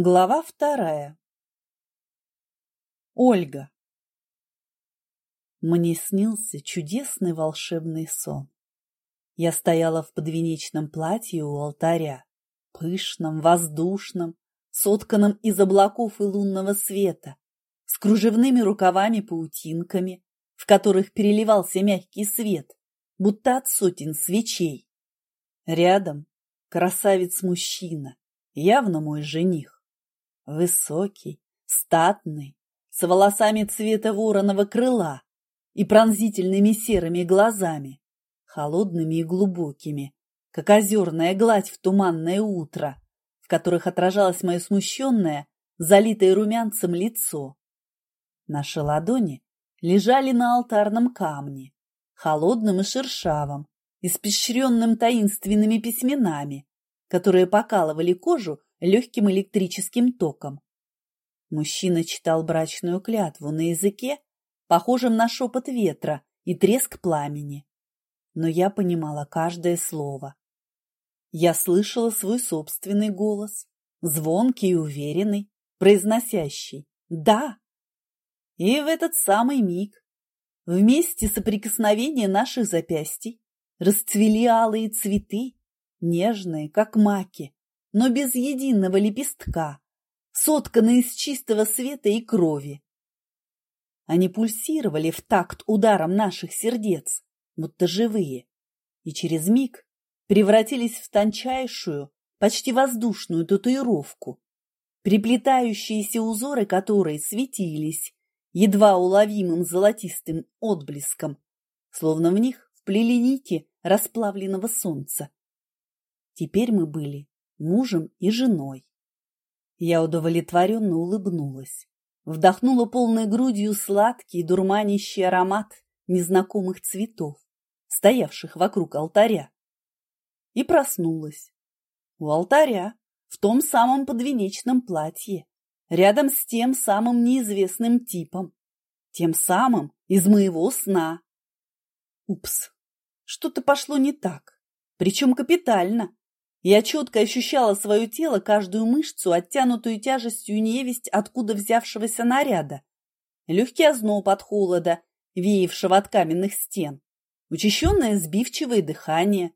Глава вторая. Ольга. Мне снился чудесный волшебный сон. Я стояла в подвенечном платье у алтаря, пышном, воздушном, сотканном из облаков и лунного света, с кружевными рукавами-паутинками, в которых переливался мягкий свет, будто от сотен свечей. Рядом красавец-мужчина, явно мой жених. Высокий, статный, с волосами цвета вороного крыла и пронзительными серыми глазами, холодными и глубокими, как озерная гладь в туманное утро, в которых отражалось мое смущенное, залитое румянцем лицо. Наши ладони лежали на алтарном камне, холодным и шершавым, испещренным таинственными письменами, которые покалывали кожу легким электрическим током. Мужчина читал брачную клятву на языке, похожем на шепот ветра и треск пламени. Но я понимала каждое слово. Я слышала свой собственный голос, звонкий и уверенный, произносящий «да». И в этот самый миг, в месте соприкосновения наших запястий, расцвели алые цветы, нежные, как маки, но без единого лепестка, сотканные из чистого света и крови. Они пульсировали в такт ударом наших сердец, будто живые, и через миг превратились в тончайшую, почти воздушную татуировку, приплетающиеся узоры которой светились едва уловимым золотистым отблеском, словно в них вплели нити расплавленного солнца. Теперь мы были мужем и женой. Я удовлетворенно улыбнулась, вдохнула полной грудью сладкий дурманящий аромат незнакомых цветов, стоявших вокруг алтаря, и проснулась. У алтаря, в том самом подвенечном платье, рядом с тем самым неизвестным типом, тем самым из моего сна. Упс, что-то пошло не так, причем капитально. Я четко ощущала свое тело, каждую мышцу, оттянутую тяжестью невесть откуда взявшегося наряда. Легкий озноб от холода, веявшего от каменных стен. Учащенное сбивчивое дыхание.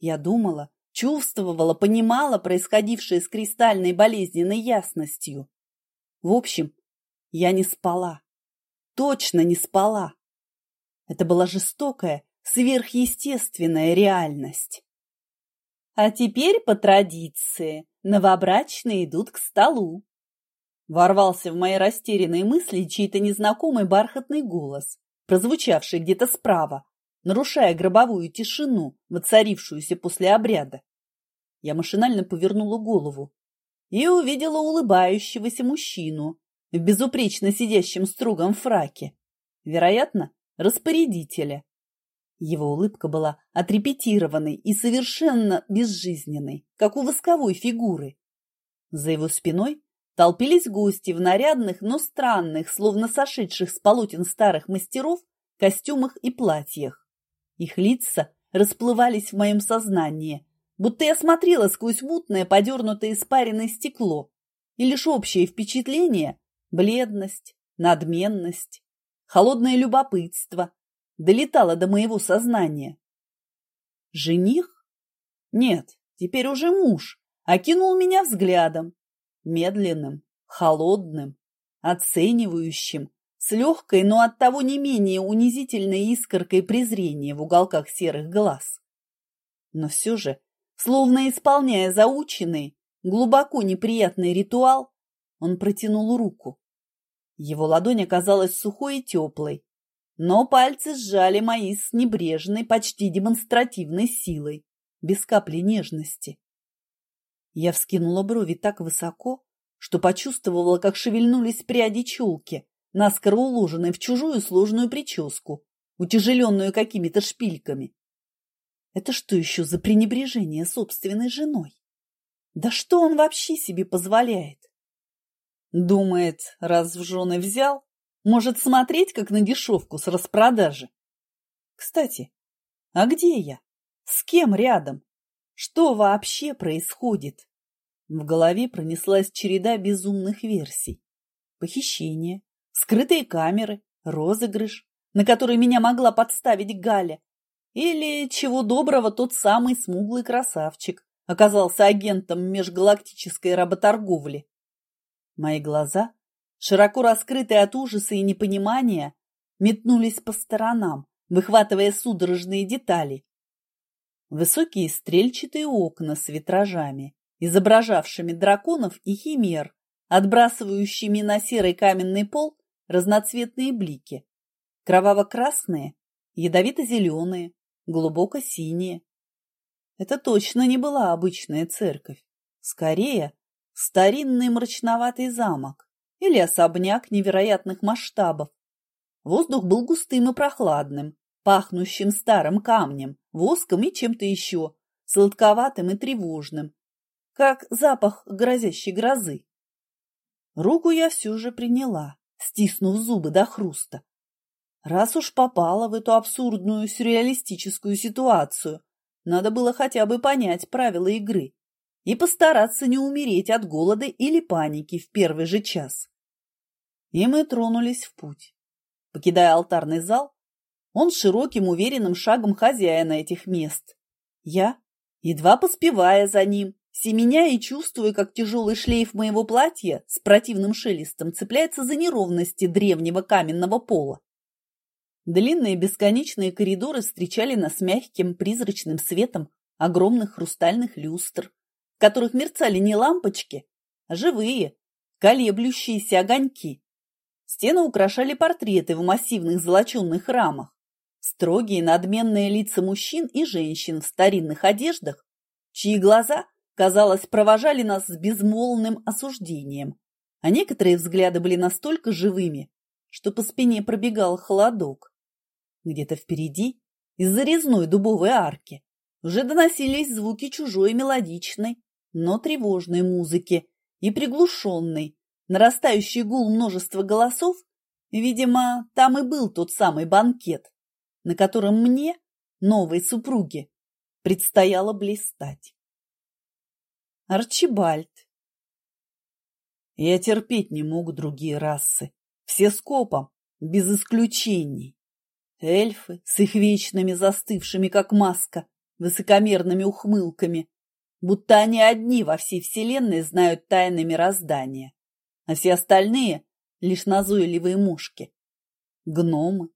Я думала, чувствовала, понимала происходившее с кристальной болезненной ясностью. В общем, я не спала. Точно не спала. Это была жестокая, сверхъестественная реальность. А теперь по традиции новобрачные идут к столу. Ворвался в мои растерянные мысли чей-то незнакомый бархатный голос, прозвучавший где-то справа, нарушая гробовую тишину, воцарившуюся после обряда. Я машинально повернула голову и увидела улыбающегося мужчину в безупречно сидящем строгом фраке, вероятно, распорядителя. Его улыбка была отрепетированной и совершенно безжизненной, как у восковой фигуры. За его спиной толпились гости в нарядных, но странных, словно сошедших с полотен старых мастеров, костюмах и платьях. Их лица расплывались в моем сознании, будто я смотрела сквозь мутное, подернутое испаренное стекло, и лишь общее впечатление – бледность, надменность, холодное любопытство, долетало до моего сознания. Жених? Нет, теперь уже муж, окинул меня взглядом, медленным, холодным, оценивающим, с легкой, но оттого не менее унизительной искоркой презрения в уголках серых глаз. Но все же, словно исполняя заученный, глубоко неприятный ритуал, он протянул руку. Его ладонь оказалась сухой и теплой, но пальцы сжали мои с небрежной, почти демонстративной силой, без капли нежности. Я вскинула брови так высоко, что почувствовала, как шевельнулись пряди челки, наскоро уложенные в чужую сложную прическу, утяжеленную какими-то шпильками. Это что еще за пренебрежение собственной женой? Да что он вообще себе позволяет? Думает, раз в жены взял, может смотреть, как на дешевку с распродажи. Кстати, а где я? С кем рядом? Что вообще происходит? В голове пронеслась череда безумных версий. Похищение, скрытые камеры, розыгрыш, на который меня могла подставить Галя, или, чего доброго, тот самый смуглый красавчик оказался агентом межгалактической работорговли. Мои глаза, широко раскрытые от ужаса и непонимания, метнулись по сторонам, выхватывая судорожные детали. Высокие стрельчатые окна с витражами, изображавшими драконов и химер, отбрасывающими на серый каменный пол разноцветные блики. Кроваво-красные, ядовито-зеленые, глубоко-синие. Это точно не была обычная церковь. Скорее, старинный мрачноватый замок или особняк невероятных масштабов. Воздух был густым и прохладным, пахнущим старым камнем, воском и чем-то еще, сладковатым и тревожным, как запах грозящей грозы. Руку я все же приняла, стиснув зубы до хруста. Раз уж попала в эту абсурдную сюрреалистическую ситуацию, надо было хотя бы понять правила игры и постараться не умереть от голода или паники в первый же час. И мы тронулись в путь. Покидая алтарный зал, он широким уверенным шагом хозяина этих мест. Я, едва поспевая за ним, семеня и чувствуя, как тяжелый шлейф моего платья с противным шелестом цепляется за неровности древнего каменного пола. Длинные бесконечные коридоры встречали нас мягким призрачным светом огромных хрустальных люстр, в которых мерцали не лампочки, а живые, колеблющиеся огоньки. Стены украшали портреты в массивных золоченных рамах, строгие надменные лица мужчин и женщин в старинных одеждах, чьи глаза, казалось, провожали нас с безмолвным осуждением, а некоторые взгляды были настолько живыми, что по спине пробегал холодок. Где-то впереди, из-за резной дубовой арки, уже доносились звуки чужой мелодичной, но тревожной музыки и приглушенный, нарастающий гул множества голосов, видимо, там и был тот самый банкет, на котором мне, новой супруге, предстояло блистать. Арчибальд. Я терпеть не мог другие расы, все скопом, без исключений. Эльфы с их вечными застывшими, как маска, высокомерными ухмылками, будто они одни во всей вселенной знают тайны мироздания, а все остальные — лишь назойливые мушки. Гномы,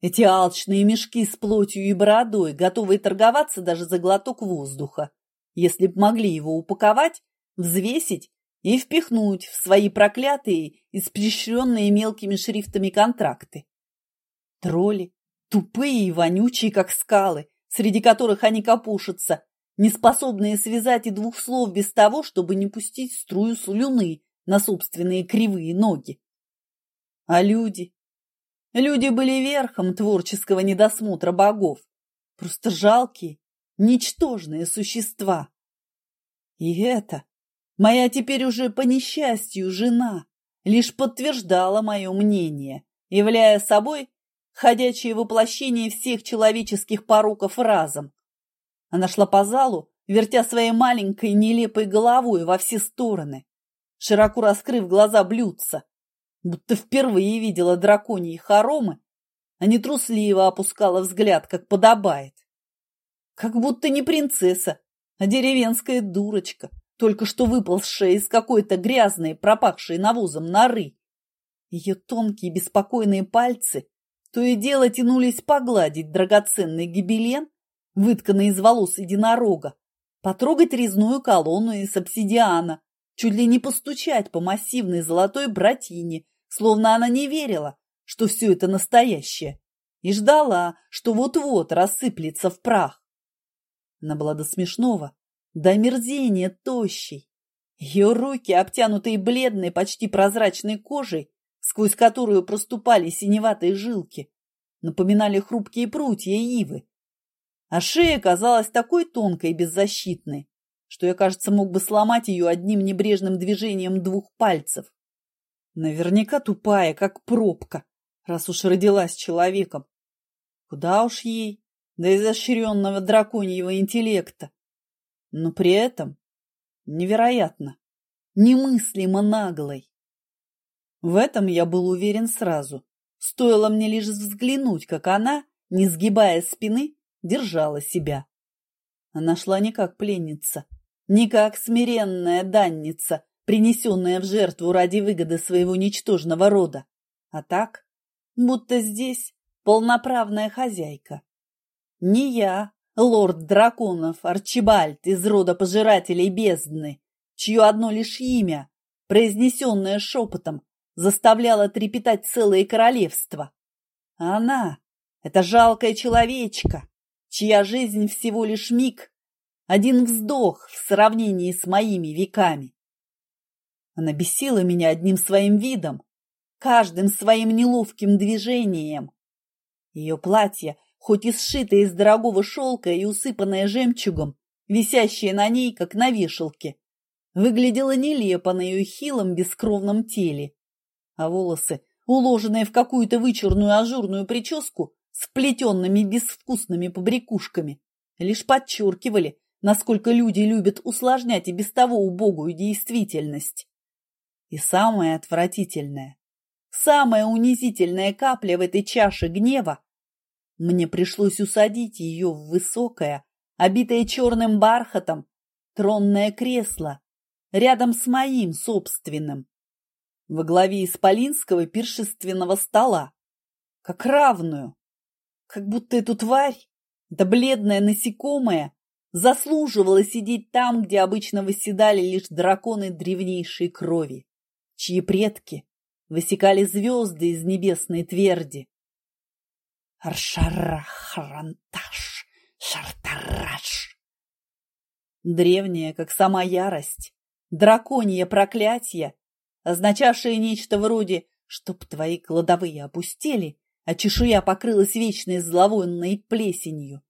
эти алчные мешки с плотью и бородой, готовые торговаться даже за глоток воздуха, если б могли его упаковать, взвесить и впихнуть в свои проклятые, испещренные мелкими шрифтами контракты. Тролли, Тупые и вонючие, как скалы, среди которых они копушатся, неспособные связать и двух слов без того, чтобы не пустить струю слюны на собственные кривые ноги. А люди? Люди были верхом творческого недосмотра богов, просто жалкие, ничтожные существа. И это, моя теперь уже по несчастью жена, лишь подтверждала мое мнение, являя собой ходячее воплощение всех человеческих пороков разом. Она шла по залу, вертя своей маленькой нелепой головой во все стороны, широко раскрыв глаза блюдца, будто впервые видела драконьи хоромы, а не трусливо опускала взгляд, как подобает. Как будто не принцесса, а деревенская дурочка, только что выползшая из какой-то грязной, пропахшей навозом норы. Ее тонкие беспокойные пальцы то и дело тянулись погладить драгоценный гибелен, вытканный из волос единорога, потрогать резную колонну из обсидиана, чуть ли не постучать по массивной золотой братине, словно она не верила, что все это настоящее, и ждала, что вот-вот рассыплется в прах. Она была до смешного, до мерзения тощей. Ее руки, обтянутые бледной, почти прозрачной кожей, сквозь которую проступали синеватые жилки, напоминали хрупкие прутья ивы. А шея казалась такой тонкой и беззащитной, что я, кажется, мог бы сломать ее одним небрежным движением двух пальцев. Наверняка тупая, как пробка, раз уж родилась человеком. Куда уж ей, до изощренного драконьего интеллекта. Но при этом невероятно немыслимо наглой. В этом я был уверен сразу. Стоило мне лишь взглянуть, как она, не сгибая спины, держала себя. Она шла не как пленница, не как смиренная данница, принесенная в жертву ради выгоды своего ничтожного рода, а так, будто здесь полноправная хозяйка. Не я, лорд драконов Арчибальд из рода пожирателей бездны, чье одно лишь имя, произнесенное шепотом, заставляло трепетать целое королевство. А она, эта жалкая человечка, чья жизнь всего лишь миг, один вздох в сравнении с моими веками. Она бесила меня одним своим видом, каждым своим неловким движением. Ее платье, хоть и сшитое из дорогого шелка и усыпанное жемчугом, висящее на ней, как на вешалке, выглядело нелепо на ее хилом бескровном теле, а волосы, уложенные в какую-то вычурную ажурную прическу с плетенными безвкусными побрякушками, лишь подчеркивали, насколько люди любят усложнять и без того убогую действительность. И самое отвратительное, самая унизительная капля в этой чаше гнева мне пришлось усадить ее в высокое, обитое черным бархатом, тронное кресло, рядом с моим собственным, во главе исполинского пиршественного стола, как равную, как будто эту тварь, да бледное насекомое, заслуживала сидеть там, где обычно восседали лишь драконы древнейшей крови, чьи предки высекали звезды из небесной тверди. Аршарахранташ, шартараш. Древняя, как сама ярость, драконье проклятие, означавшее нечто вроде «чтоб твои кладовые опустели», а чешуя покрылась вечной зловонной плесенью,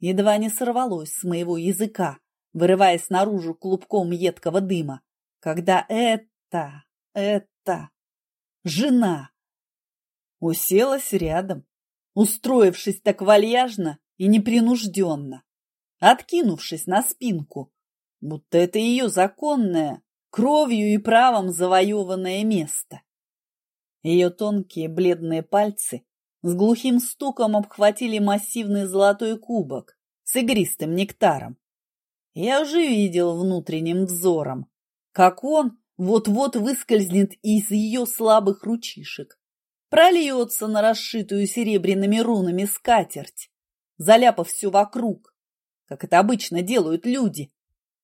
едва не сорвалось с моего языка, вырываясь наружу клубком едкого дыма, когда это, это, жена! Уселась рядом, устроившись так вальяжно и непринужденно, откинувшись на спинку, будто это ее законное, кровью и правом завоеванное место. Ее тонкие бледные пальцы с глухим стуком обхватили массивный золотой кубок с игристым нектаром. Я уже видел внутренним взором, как он вот-вот выскользнет из ее слабых ручишек, прольется на расшитую серебряными рунами скатерть, заляпав все вокруг, как это обычно делают люди,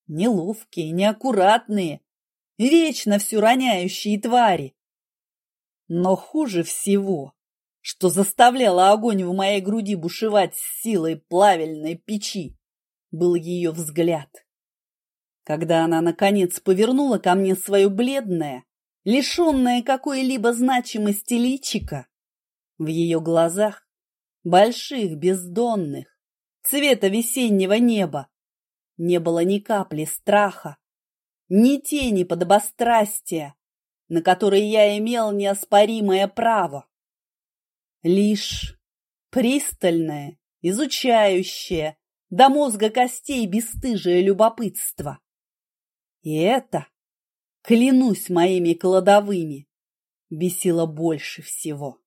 неловкие, неаккуратные, вечно все роняющие твари. Но хуже всего, что заставляло огонь в моей груди бушевать с силой плавильной печи, был ее взгляд. Когда она, наконец, повернула ко мне свое бледное, лишенное какой-либо значимости личика, в ее глазах, больших, бездонных, цвета весеннего неба, не было ни капли страха, ни тени подобострастия, на которые я имел неоспоримое право. Лишь пристальное, изучающее, до мозга костей бесстыжее любопытство. И это, клянусь моими кладовыми, бесило больше всего.